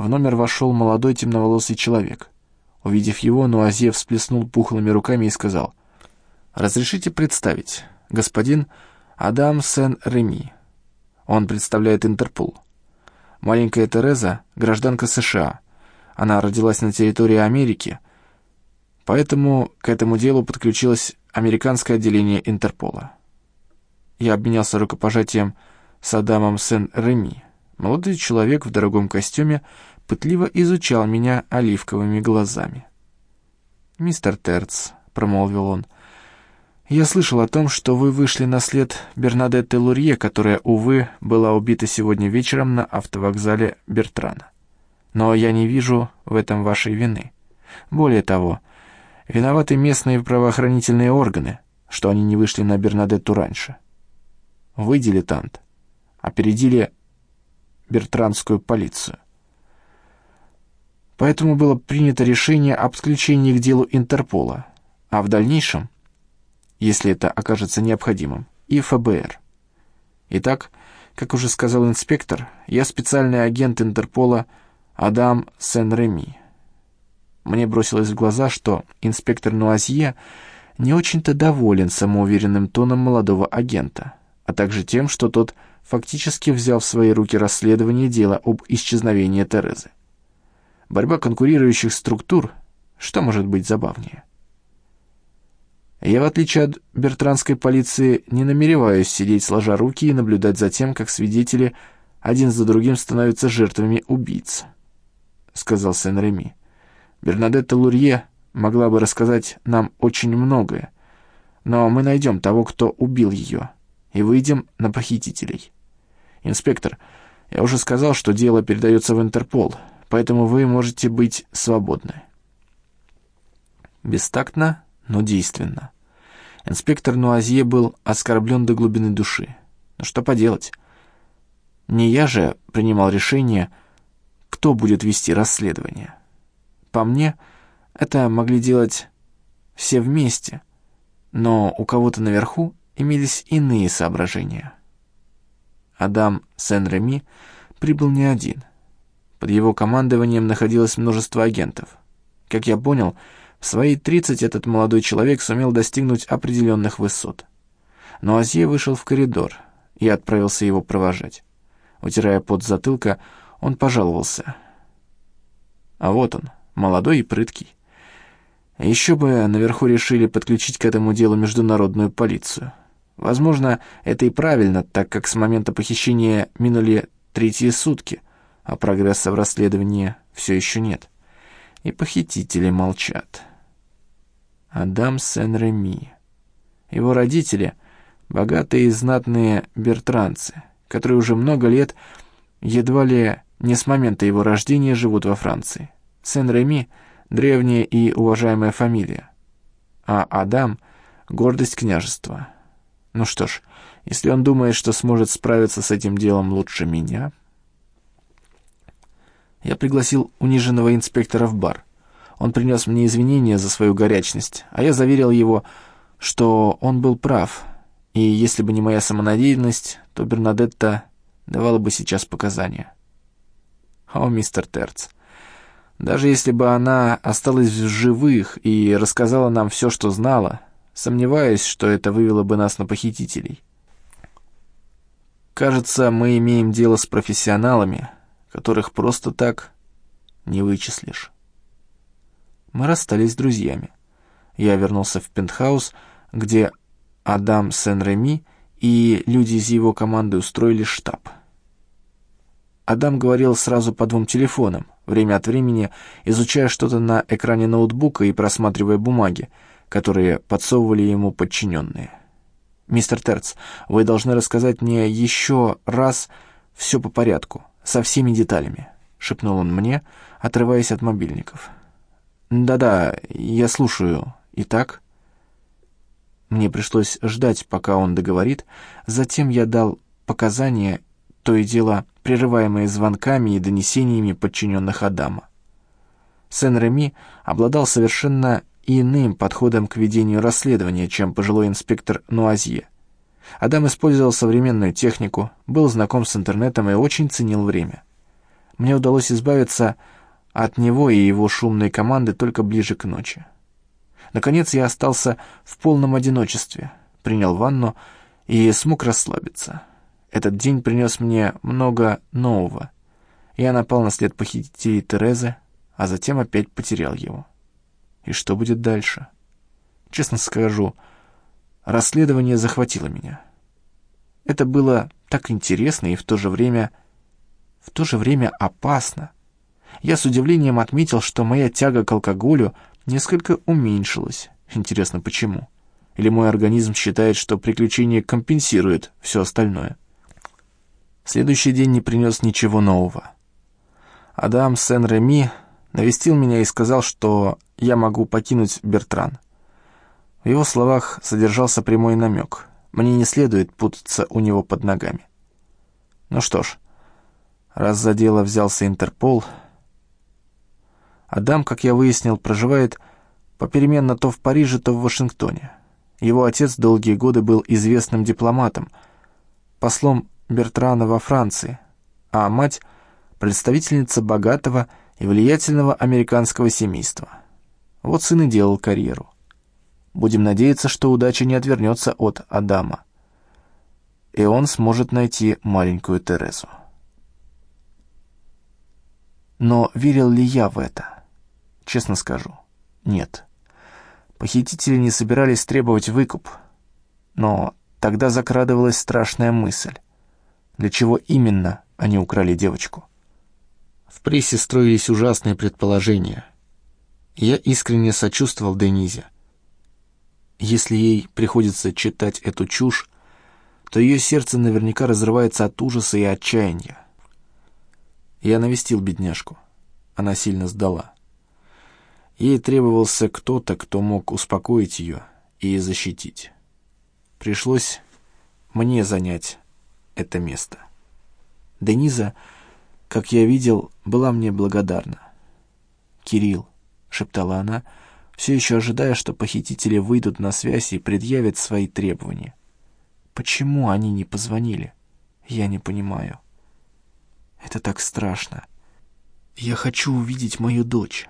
в номер вошел молодой темноволосый человек. Увидев его, Нуазье всплеснул пухлыми руками и сказал, «Разрешите представить, господин Адам Сен-Реми. Он представляет Интерпол. Маленькая Тереза — гражданка США. Она родилась на территории Америки, поэтому к этому делу подключилось американское отделение Интерпола. Я обменялся рукопожатием с Адамом Сен-Реми. Молодой человек в дорогом костюме пытливо изучал меня оливковыми глазами. «Мистер Терц», — промолвил он, — «я слышал о том, что вы вышли на след Бернадетты Лурье, которая, увы, была убита сегодня вечером на автовокзале Бертрана. Но я не вижу в этом вашей вины. Более того, виноваты местные правоохранительные органы, что они не вышли на Бернадетту раньше. Вы, дилетант, опередили бертранскую полицию. Поэтому было принято решение об подключении к делу Интерпола, а в дальнейшем, если это окажется необходимым, и ФБР. Итак, как уже сказал инспектор, я специальный агент Интерпола Адам Сен-Реми. Мне бросилось в глаза, что инспектор Нуазье не очень-то доволен самоуверенным тоном молодого агента, а также тем, что тот фактически взял в свои руки расследование дела об исчезновении Терезы. Борьба конкурирующих структур, что может быть забавнее? Я, в отличие от бертранской полиции, не намереваюсь сидеть сложа руки и наблюдать за тем, как свидетели один за другим становятся жертвами убийц, — сказал Сен-Реми. Бернадетта Лурье могла бы рассказать нам очень многое, но мы найдем того, кто убил ее, и выйдем на похитителей. Инспектор, я уже сказал, что дело передается в Интерпол, поэтому вы можете быть свободны. Бестактно, но действенно. Инспектор Нуазье был оскорблен до глубины души. Но что поделать? Не я же принимал решение, кто будет вести расследование. По мне, это могли делать все вместе, но у кого-то наверху имелись иные соображения. Адам Сен-Реми прибыл не один. Под его командованием находилось множество агентов. Как я понял, в свои 30 этот молодой человек сумел достигнуть определенных высот. Но Азье вышел в коридор и отправился его провожать. Утирая пот затылка, он пожаловался. А вот он, молодой и прыткий. Еще бы наверху решили подключить к этому делу международную полицию. Возможно, это и правильно, так как с момента похищения минули третьи сутки — а прогресса в расследовании все еще нет. И похитители молчат. Адам Сен-Реми. Его родители — богатые и знатные бертранцы, которые уже много лет, едва ли не с момента его рождения, живут во Франции. Сен-Реми — древняя и уважаемая фамилия, а Адам — гордость княжества. Ну что ж, если он думает, что сможет справиться с этим делом лучше меня... Я пригласил униженного инспектора в бар. Он принес мне извинения за свою горячность, а я заверил его, что он был прав, и если бы не моя самонадеянность, то Бернадетта давала бы сейчас показания. О, мистер Терц, даже если бы она осталась в живых и рассказала нам все, что знала, сомневаюсь, что это вывело бы нас на похитителей. Кажется, мы имеем дело с профессионалами, которых просто так не вычислишь. Мы расстались с друзьями. Я вернулся в пентхаус, где Адам Сен-Реми и люди из его команды устроили штаб. Адам говорил сразу по двум телефонам, время от времени изучая что-то на экране ноутбука и просматривая бумаги, которые подсовывали ему подчиненные. «Мистер Терц, вы должны рассказать мне еще раз все по порядку со всеми деталями», — шепнул он мне, отрываясь от мобильников. «Да-да, я слушаю. Итак?» Мне пришлось ждать, пока он договорит, затем я дал показания, то и дело прерываемые звонками и донесениями подчиненных Адама. Сен-Реми обладал совершенно иным подходом к ведению расследования, чем пожилой инспектор Нуазье. Адам использовал современную технику, был знаком с интернетом и очень ценил время. мне удалось избавиться от него и его шумной команды только ближе к ночи. Наконец я остался в полном одиночестве, принял ванну и смог расслабиться. Этот день принес мне много нового. Я напал на след похитителей Терезы, а затем опять потерял его. И что будет дальше? Честно скажу, расследование захватило меня. Это было так интересно и в то же время... в то же время опасно. Я с удивлением отметил, что моя тяга к алкоголю несколько уменьшилась. Интересно, почему? Или мой организм считает, что приключение компенсирует все остальное? Следующий день не принес ничего нового. Адам Сен-Реми навестил меня и сказал, что я могу покинуть Бертран. В его словах содержался прямой намек. Мне не следует путаться у него под ногами. Ну что ж, раз за дело взялся Интерпол... Адам, как я выяснил, проживает попеременно то в Париже, то в Вашингтоне. Его отец долгие годы был известным дипломатом, послом Бертрана во Франции, а мать — представительница богатого и влиятельного американского семейства. Вот сын и делал карьеру. Будем надеяться, что удача не отвернется от Адама. И он сможет найти маленькую Терезу. Но верил ли я в это? Честно скажу, нет. Похитители не собирались требовать выкуп. Но тогда закрадывалась страшная мысль. Для чего именно они украли девочку? В прессе строились ужасные предположения. Я искренне сочувствовал Денизе. Если ей приходится читать эту чушь, то ее сердце наверняка разрывается от ужаса и отчаяния. Я навестил бедняжку. Она сильно сдала. Ей требовался кто-то, кто мог успокоить ее и защитить. Пришлось мне занять это место. Дениза, как я видел, была мне благодарна. «Кирилл», — шептала она, — все еще ожидая, что похитители выйдут на связь и предъявят свои требования. Почему они не позвонили? Я не понимаю. Это так страшно. Я хочу увидеть мою дочь.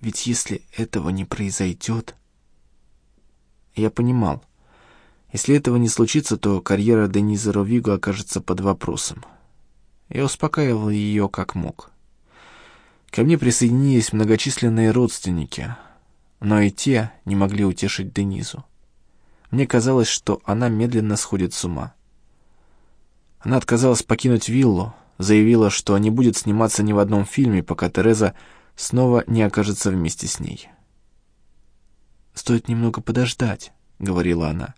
Ведь если этого не произойдет... Я понимал. Если этого не случится, то карьера Дениза Ровиго окажется под вопросом. Я успокаивал ее как мог. Ко мне присоединились многочисленные родственники — но и те не могли утешить Денизу. Мне казалось, что она медленно сходит с ума. Она отказалась покинуть виллу, заявила, что не будет сниматься ни в одном фильме, пока Тереза снова не окажется вместе с ней. «Стоит немного подождать», — говорила она.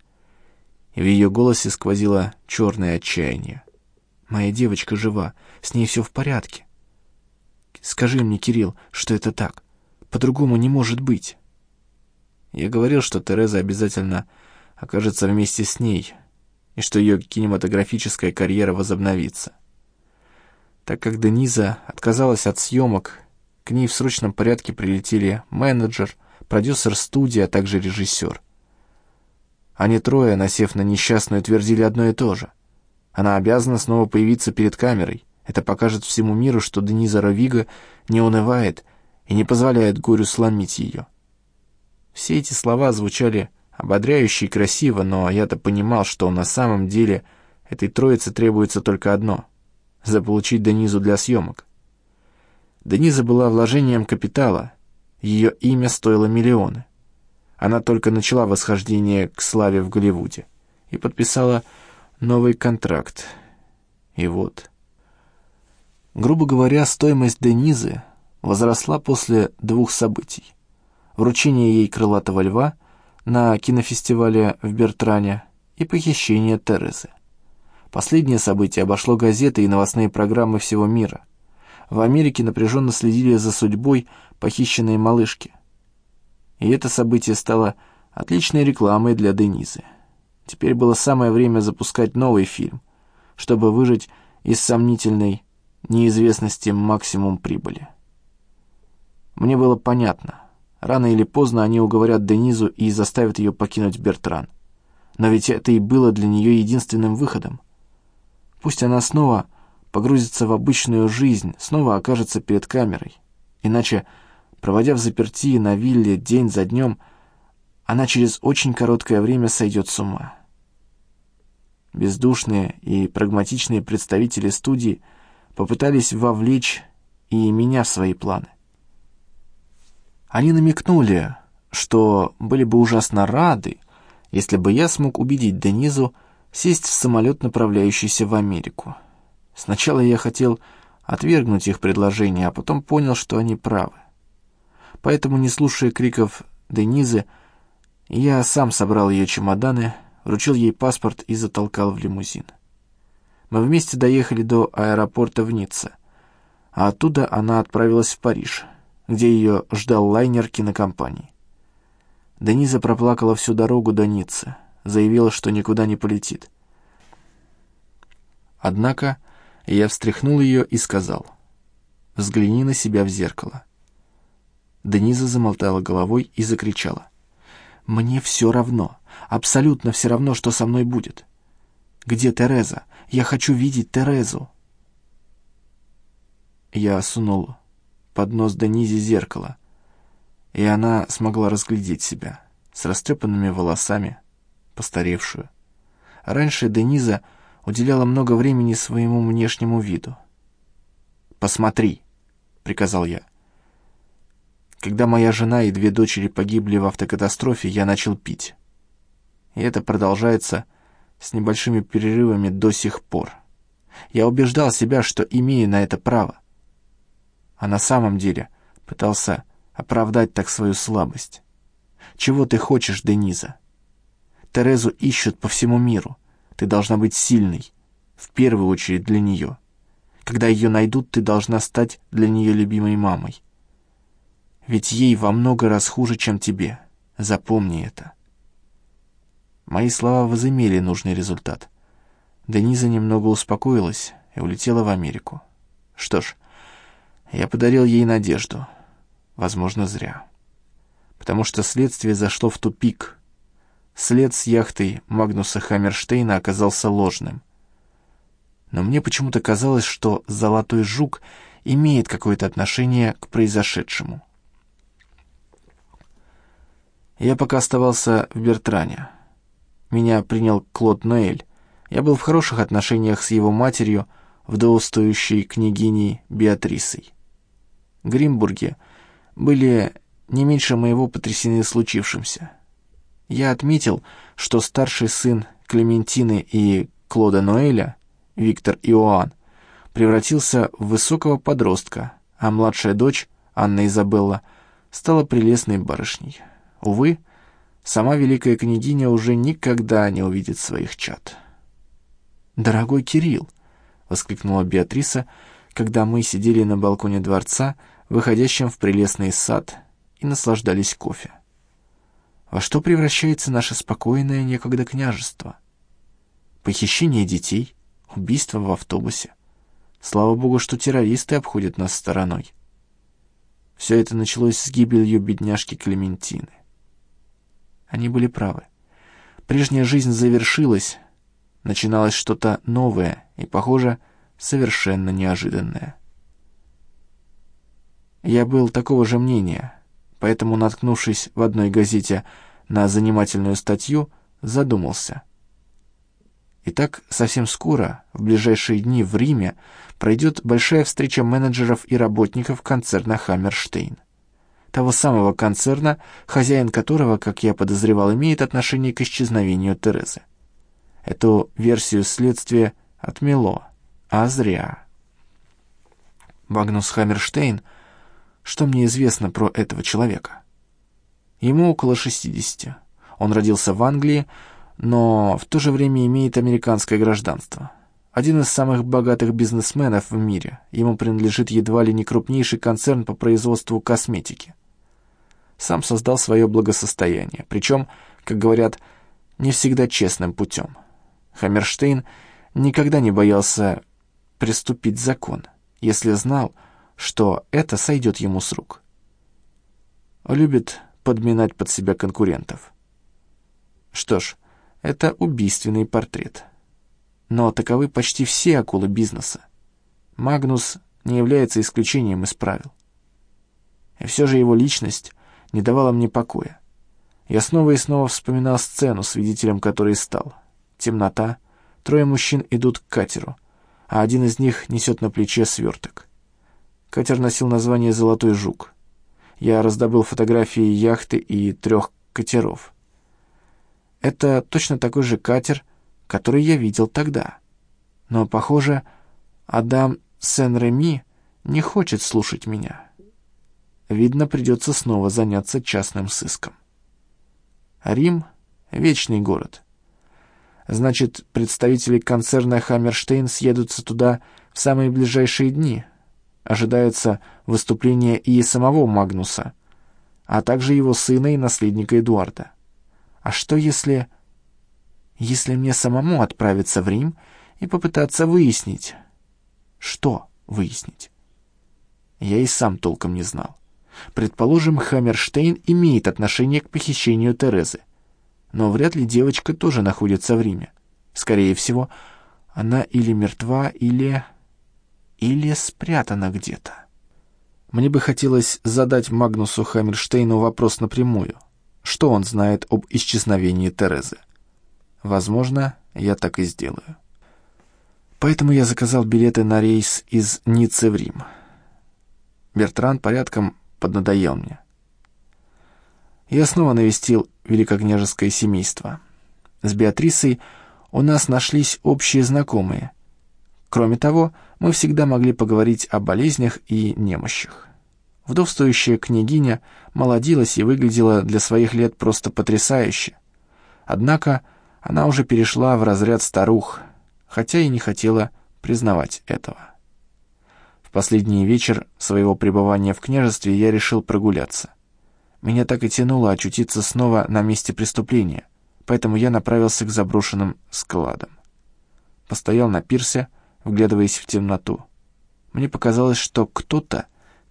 И в ее голосе сквозило черное отчаяние. «Моя девочка жива, с ней все в порядке. Скажи мне, Кирилл, что это так. По-другому не может быть». Я говорил, что Тереза обязательно окажется вместе с ней, и что ее кинематографическая карьера возобновится. Так как Дениза отказалась от съемок, к ней в срочном порядке прилетели менеджер, продюсер студии, а также режиссер. Они трое, насев на несчастную, твердили одно и то же. Она обязана снова появиться перед камерой. Это покажет всему миру, что Дениза Ровига не унывает и не позволяет горю сломить ее. Все эти слова звучали ободряюще и красиво, но я-то понимал, что на самом деле этой троице требуется только одно — заполучить Денизу для съемок. Дениза была вложением капитала, ее имя стоило миллионы. Она только начала восхождение к славе в Голливуде и подписала новый контракт. И вот... Грубо говоря, стоимость Денизы возросла после двух событий вручение ей крылатого льва на кинофестивале в Бертране и похищение Терезы. Последнее событие обошло газеты и новостные программы всего мира. В Америке напряженно следили за судьбой похищенной малышки. И это событие стало отличной рекламой для Денизы. Теперь было самое время запускать новый фильм, чтобы выжить из сомнительной неизвестности максимум прибыли. Мне было понятно, Рано или поздно они уговорят Денизу и заставят ее покинуть Бертран. Но ведь это и было для нее единственным выходом. Пусть она снова погрузится в обычную жизнь, снова окажется перед камерой. Иначе, проводя в заперти на вилле день за днем, она через очень короткое время сойдет с ума. Бездушные и прагматичные представители студии попытались вовлечь и меня в свои планы. Они намекнули, что были бы ужасно рады, если бы я смог убедить Денизу сесть в самолет, направляющийся в Америку. Сначала я хотел отвергнуть их предложение, а потом понял, что они правы. Поэтому, не слушая криков Денизы, я сам собрал ее чемоданы, вручил ей паспорт и затолкал в лимузин. Мы вместе доехали до аэропорта в Ницце, а оттуда она отправилась в Париж, где ее ждал лайнер кинокомпании. Дениза проплакала всю дорогу до Ниццы, заявила, что никуда не полетит. Однако я встряхнул ее и сказал, «Взгляни на себя в зеркало». Дениза замотала головой и закричала, «Мне все равно, абсолютно все равно, что со мной будет. Где Тереза? Я хочу видеть Терезу». Я сунул под нос Денизе зеркало, и она смогла разглядеть себя с растрепанными волосами, постаревшую. Раньше Дениза уделяла много времени своему внешнему виду. «Посмотри», — приказал я. Когда моя жена и две дочери погибли в автокатастрофе, я начал пить. И это продолжается с небольшими перерывами до сих пор. Я убеждал себя, что имею на это право. А на самом деле пытался оправдать так свою слабость. Чего ты хочешь, Дениза? Терезу ищут по всему миру. Ты должна быть сильной, в первую очередь для нее. Когда ее найдут, ты должна стать для нее любимой мамой. Ведь ей во много раз хуже, чем тебе. Запомни это. Мои слова возымели нужный результат. Дениза немного успокоилась и улетела в Америку. Что ж, я подарил ей надежду. Возможно, зря. Потому что следствие зашло в тупик — След с яхтой Магнуса Хаммерштейна оказался ложным. Но мне почему-то казалось, что «Золотой жук» имеет какое-то отношение к произошедшему. Я пока оставался в Бертране. Меня принял Клод Ноэль. Я был в хороших отношениях с его матерью, вдовствующей княгиней Беатрисой. Гримбурге были не меньше моего потрясены случившимся. Я отметил, что старший сын Клементины и Клода Ноэля, Виктор Иоанн, превратился в высокого подростка, а младшая дочь, Анна Изабелла, стала прелестной барышней. Увы, сама великая княгиня уже никогда не увидит своих чад. «Дорогой Кирилл!» — воскликнула Беатриса, когда мы сидели на балконе дворца, выходящем в прелестный сад, и наслаждались кофе. Во что превращается наше спокойное некогда княжество? Похищение детей, убийство в автобусе. Слава богу, что террористы обходят нас стороной. Все это началось с гибелью бедняжки Клементины. Они были правы. Прежняя жизнь завершилась, начиналось что-то новое и, похоже, совершенно неожиданное. Я был такого же мнения, поэтому, наткнувшись в одной газете на занимательную статью, задумался. Итак, совсем скоро, в ближайшие дни в Риме, пройдет большая встреча менеджеров и работников концерна «Хаммерштейн». Того самого концерна, хозяин которого, как я подозревал, имеет отношение к исчезновению Терезы. Эту версию следствия отмело, а зря. Магнус Хаммерштейн — что мне известно про этого человека? Ему около 60. Он родился в Англии, но в то же время имеет американское гражданство. Один из самых богатых бизнесменов в мире. Ему принадлежит едва ли не крупнейший концерн по производству косметики. Сам создал свое благосостояние, причем, как говорят, не всегда честным путем. Хаммерштейн никогда не боялся приступить закон, если знал, что это сойдет ему с рук. Любит подминать под себя конкурентов. Что ж, это убийственный портрет. Но таковы почти все акулы бизнеса. Магнус не является исключением из правил. И все же его личность не давала мне покоя. Я снова и снова вспоминал сцену, свидетелем которой стал. Темнота, трое мужчин идут к катеру, а один из них несет на плече сверток. Катер носил название «Золотой жук». Я раздобыл фотографии яхты и трех катеров. Это точно такой же катер, который я видел тогда. Но, похоже, Адам Сен-Реми не хочет слушать меня. Видно, придется снова заняться частным сыском. Рим — вечный город. Значит, представители концерна «Хаммерштейн» съедутся туда в самые ближайшие дни. Ожидается выступление и самого Магнуса, а также его сына и наследника Эдуарда. А что если... Если мне самому отправиться в Рим и попытаться выяснить... Что выяснить? Я и сам толком не знал. Предположим, Хаммерштейн имеет отношение к похищению Терезы. Но вряд ли девочка тоже находится в Риме. Скорее всего, она или мертва, или... или спрятана где-то. Мне бы хотелось задать Магнусу Хаммерштейну вопрос напрямую. Что он знает об исчезновении Терезы? Возможно, я так и сделаю. Поэтому я заказал билеты на рейс из Ниццы в Рим. Бертран порядком поднадоел мне. Я снова навестил великокняжеское семейство. С Беатрисой у нас нашлись общие знакомые. Кроме того, мы всегда могли поговорить о болезнях и немощах. Вдовствующая княгиня молодилась и выглядела для своих лет просто потрясающе. Однако она уже перешла в разряд старух, хотя и не хотела признавать этого последний вечер своего пребывания в княжестве я решил прогуляться. Меня так и тянуло очутиться снова на месте преступления, поэтому я направился к заброшенным складам. Постоял на пирсе, вглядываясь в темноту. Мне показалось, что кто-то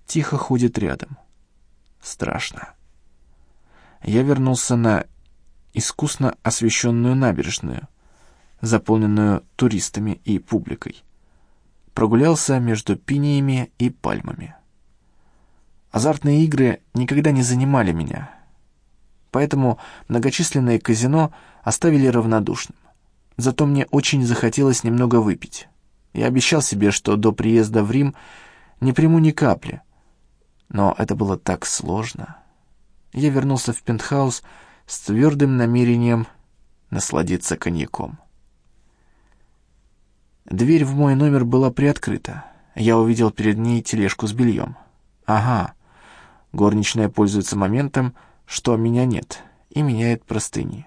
тихо ходит рядом. Страшно. Я вернулся на искусно освещенную набережную, заполненную туристами и публикой прогулялся между пиниями и пальмами. Азартные игры никогда не занимали меня, поэтому многочисленные казино оставили равнодушным. Зато мне очень захотелось немного выпить. Я обещал себе, что до приезда в Рим не приму ни капли. Но это было так сложно. Я вернулся в пентхаус с твердым намерением насладиться коньяком. Дверь в мой номер была приоткрыта. Я увидел перед ней тележку с бельем. Ага, горничная пользуется моментом, что меня нет, и меняет простыни.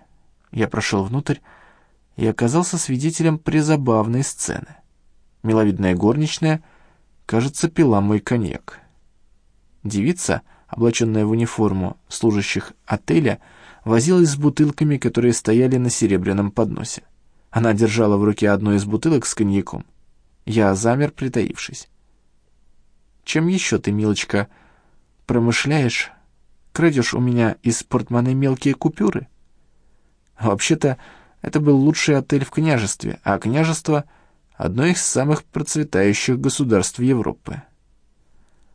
Я прошел внутрь и оказался свидетелем призабавной сцены. Миловидная горничная, кажется, пила мой коньяк. Девица, облаченная в униформу служащих отеля, возилась с бутылками, которые стояли на серебряном подносе. Она держала в руке одну из бутылок с коньяком. Я замер, притаившись. «Чем еще ты, милочка, промышляешь? Крадешь у меня из портмоне мелкие купюры?» Вообще-то, это был лучший отель в княжестве, а княжество — одно из самых процветающих государств Европы.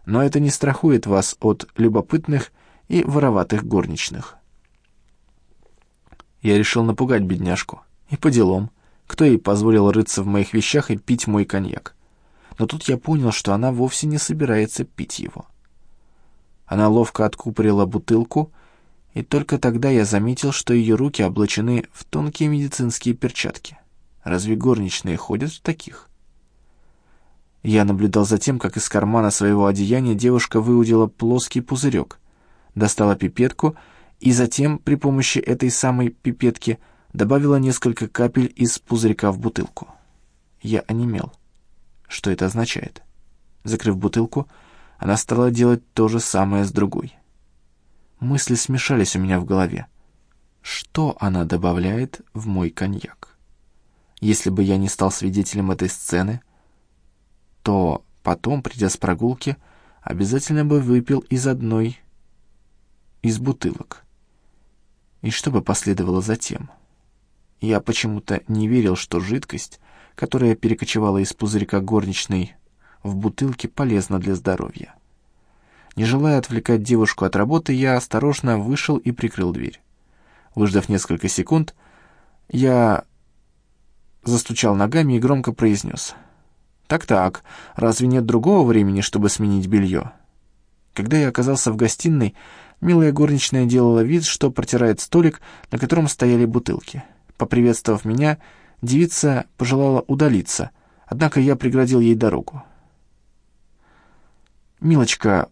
Но это не страхует вас от любопытных и вороватых горничных. Я решил напугать бедняжку. И по делам. Кто ей позволил рыться в моих вещах и пить мой коньяк? Но тут я понял, что она вовсе не собирается пить его. Она ловко откупорила бутылку, и только тогда я заметил, что ее руки облачены в тонкие медицинские перчатки. Разве горничные ходят в таких? Я наблюдал за тем, как из кармана своего одеяния девушка выудила плоский пузырек, достала пипетку и затем при помощи этой самой пипетки – добавила несколько капель из пузырька в бутылку. Я онемел. Что это означает? Закрыв бутылку, она стала делать то же самое с другой. Мысли смешались у меня в голове. Что она добавляет в мой коньяк? Если бы я не стал свидетелем этой сцены, то потом, придя с прогулки, обязательно бы выпил из одной из бутылок. И что бы последовало затем? — я почему-то не верил, что жидкость, которая перекочевала из пузырька горничной в бутылке полезно для здоровья. Не желая отвлекать девушку от работы, я осторожно вышел и прикрыл дверь. Выждав несколько секунд, я застучал ногами и громко произнес. «Так-так, разве нет другого времени, чтобы сменить белье?» Когда я оказался в гостиной, милая горничная делала вид, что протирает столик, на котором стояли бутылки. Поприветствовав меня, девица пожелала удалиться, однако я преградил ей дорогу. «Милочка,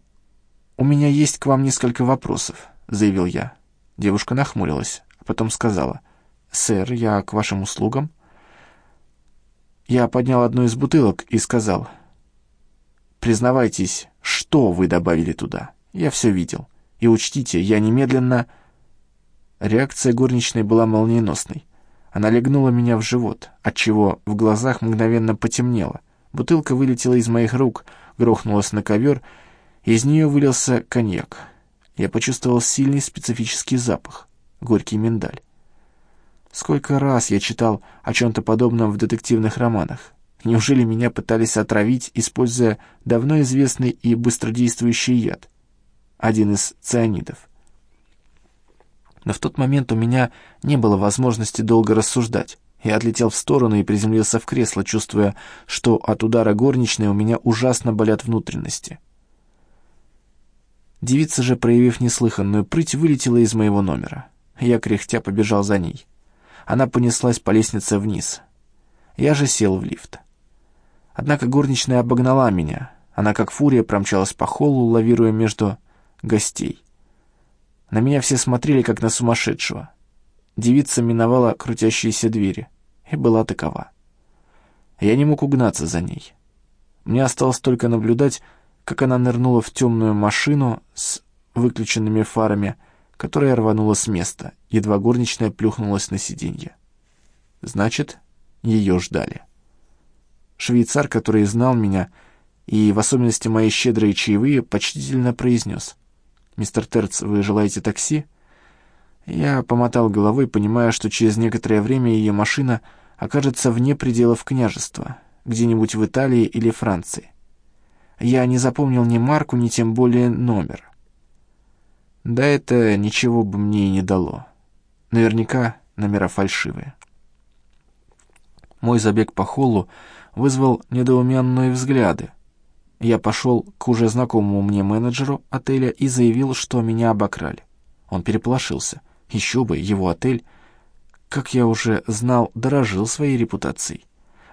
у меня есть к вам несколько вопросов», — заявил я. Девушка нахмурилась, а потом сказала, «Сэр, я к вашим услугам». Я поднял одну из бутылок и сказал, «Признавайтесь, что вы добавили туда? Я все видел. И учтите, я немедленно...» Реакция горничной была молниеносной. Она легнула меня в живот, отчего в глазах мгновенно потемнело. Бутылка вылетела из моих рук, грохнулась на ковер, из нее вылился коньяк. Я почувствовал сильный специфический запах, горький миндаль. Сколько раз я читал о чем-то подобном в детективных романах. Неужели меня пытались отравить, используя давно известный и быстродействующий яд? Один из цианидов. Но в тот момент у меня не было возможности долго рассуждать. Я отлетел в сторону и приземлился в кресло, чувствуя, что от удара горничной у меня ужасно болят внутренности. Девица же, проявив неслыханную прыть, вылетела из моего номера. Я кряхтя побежал за ней. Она понеслась по лестнице вниз. Я же сел в лифт. Однако горничная обогнала меня. Она как фурия промчалась по холлу, лавируя между гостей. На меня все смотрели, как на сумасшедшего. Девица миновала крутящиеся двери и была такова. Я не мог угнаться за ней. Мне осталось только наблюдать, как она нырнула в темную машину с выключенными фарами, которая рванула с места, едва горничная плюхнулась на сиденье. Значит, ее ждали. Швейцар, который знал меня, и в особенности мои щедрые чаевые, почтительно произнес. «Мистер Терц, вы желаете такси?» Я помотал головой, понимая, что через некоторое время ее машина окажется вне пределов княжества, где-нибудь в Италии или Франции. Я не запомнил ни марку, ни тем более номер. Да это ничего бы мне и не дало. Наверняка номера фальшивые. Мой забег по холлу вызвал недоуменные взгляды. Я пошел к уже знакомому мне менеджеру отеля и заявил, что меня обокрали. Он переполошился. Еще бы, его отель, как я уже знал, дорожил своей репутацией.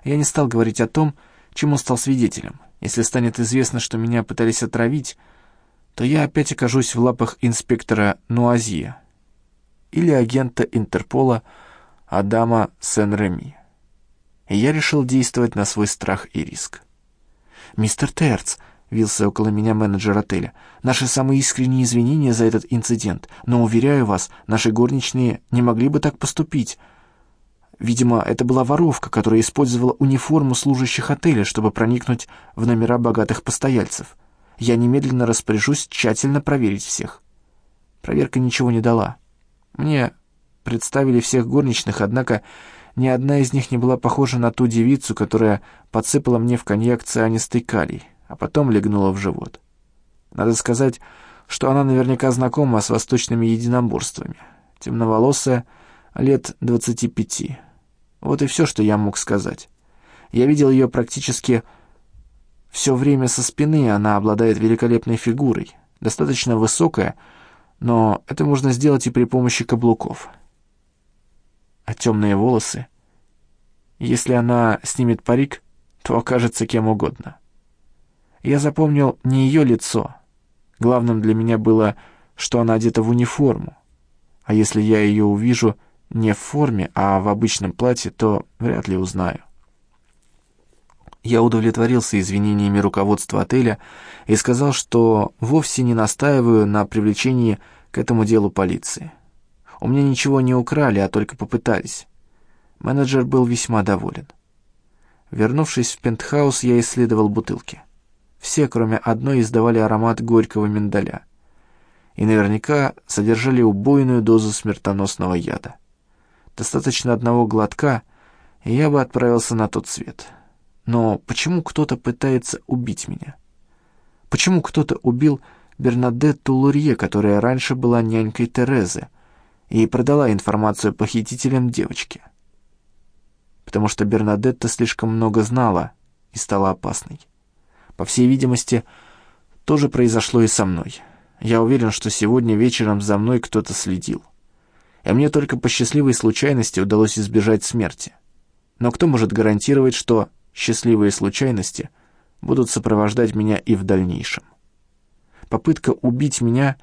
Я не стал говорить о том, чему стал свидетелем. Если станет известно, что меня пытались отравить, то я опять окажусь в лапах инспектора Нуазье или агента Интерпола Адама Сен-Реми. И я решил действовать на свой страх и риск. «Мистер Терц», — вился около меня менеджер отеля, «наши самые искренние извинения за этот инцидент, но, уверяю вас, наши горничные не могли бы так поступить. Видимо, это была воровка, которая использовала униформу служащих отеля, чтобы проникнуть в номера богатых постояльцев. Я немедленно распоряжусь тщательно проверить всех». Проверка ничего не дала. Мне представили всех горничных, однако ни одна из них не была похожа на ту девицу, которая подсыпала мне в коньяк цианистый калий, а потом легнула в живот. Надо сказать, что она наверняка знакома с восточными единоборствами. Темноволосая, лет двадцати пяти. Вот и все, что я мог сказать. Я видел ее практически все время со спины, она обладает великолепной фигурой, достаточно высокая, но это можно сделать и при помощи каблуков а темные волосы. Если она снимет парик, то окажется кем угодно. Я запомнил не ее лицо. Главным для меня было, что она одета в униформу. А если я ее увижу не в форме, а в обычном платье, то вряд ли узнаю. Я удовлетворился извинениями руководства отеля и сказал, что вовсе не настаиваю на привлечении к этому делу полиции. У меня ничего не украли, а только попытались. Менеджер был весьма доволен. Вернувшись в пентхаус, я исследовал бутылки. Все, кроме одной, издавали аромат горького миндаля. И наверняка содержали убойную дозу смертоносного яда. Достаточно одного глотка, и я бы отправился на тот свет. Но почему кто-то пытается убить меня? Почему кто-то убил Бернадетту Лурье, которая раньше была нянькой Терезы, и продала информацию похитителям девочки? Потому что Бернадетта слишком много знала и стала опасной. По всей видимости, тоже произошло и со мной. Я уверен, что сегодня вечером за мной кто-то следил. И мне только по счастливой случайности удалось избежать смерти. Но кто может гарантировать, что счастливые случайности будут сопровождать меня и в дальнейшем? Попытка убить меня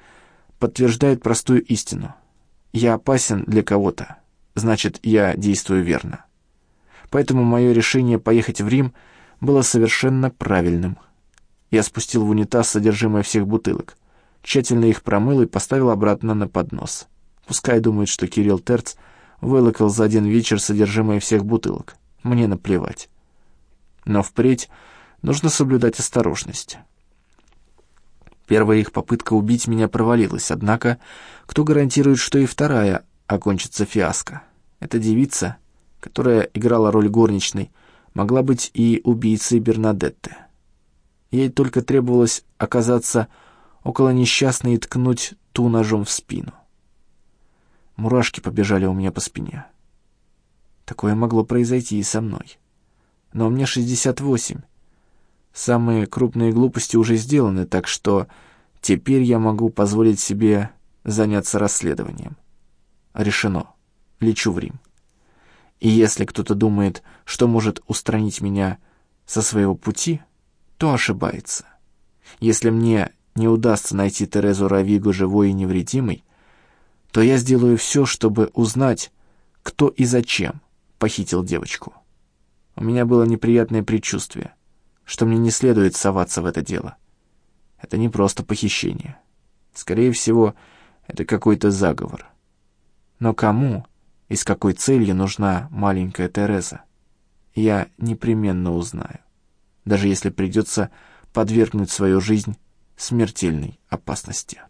подтверждает простую истину. Я опасен для кого-то, значит, я действую верно. Поэтому мое решение поехать в Рим было совершенно правильным. Я спустил в унитаз содержимое всех бутылок, тщательно их промыл и поставил обратно на поднос. Пускай думают, что Кирилл Терц вылокал за один вечер содержимое всех бутылок. Мне наплевать. Но впредь нужно соблюдать осторожность. Первая их попытка убить меня провалилась, однако кто гарантирует, что и вторая окончится фиаско? Эта девица, которая играла роль горничной, могла быть и убийцей Бернадетты. Ей только требовалось оказаться около несчастной и ткнуть ту ножом в спину. Мурашки побежали у меня по спине. Такое могло произойти и со мной. Но мне 68. Самые крупные глупости уже сделаны, так что теперь я могу позволить себе заняться расследованием. Решено. Лечу в Рим. И если кто-то думает, что может устранить меня со своего пути, то ошибается. Если мне не удастся найти Терезу Равигу живой и невредимой, то я сделаю все, чтобы узнать, кто и зачем похитил девочку. У меня было неприятное предчувствие, что мне не следует соваться в это дело. Это не просто похищение. Скорее всего, это какой-то заговор. Но кому и с какой целью нужна маленькая Тереза, я непременно узнаю, даже если придется подвергнуть свою жизнь смертельной опасности.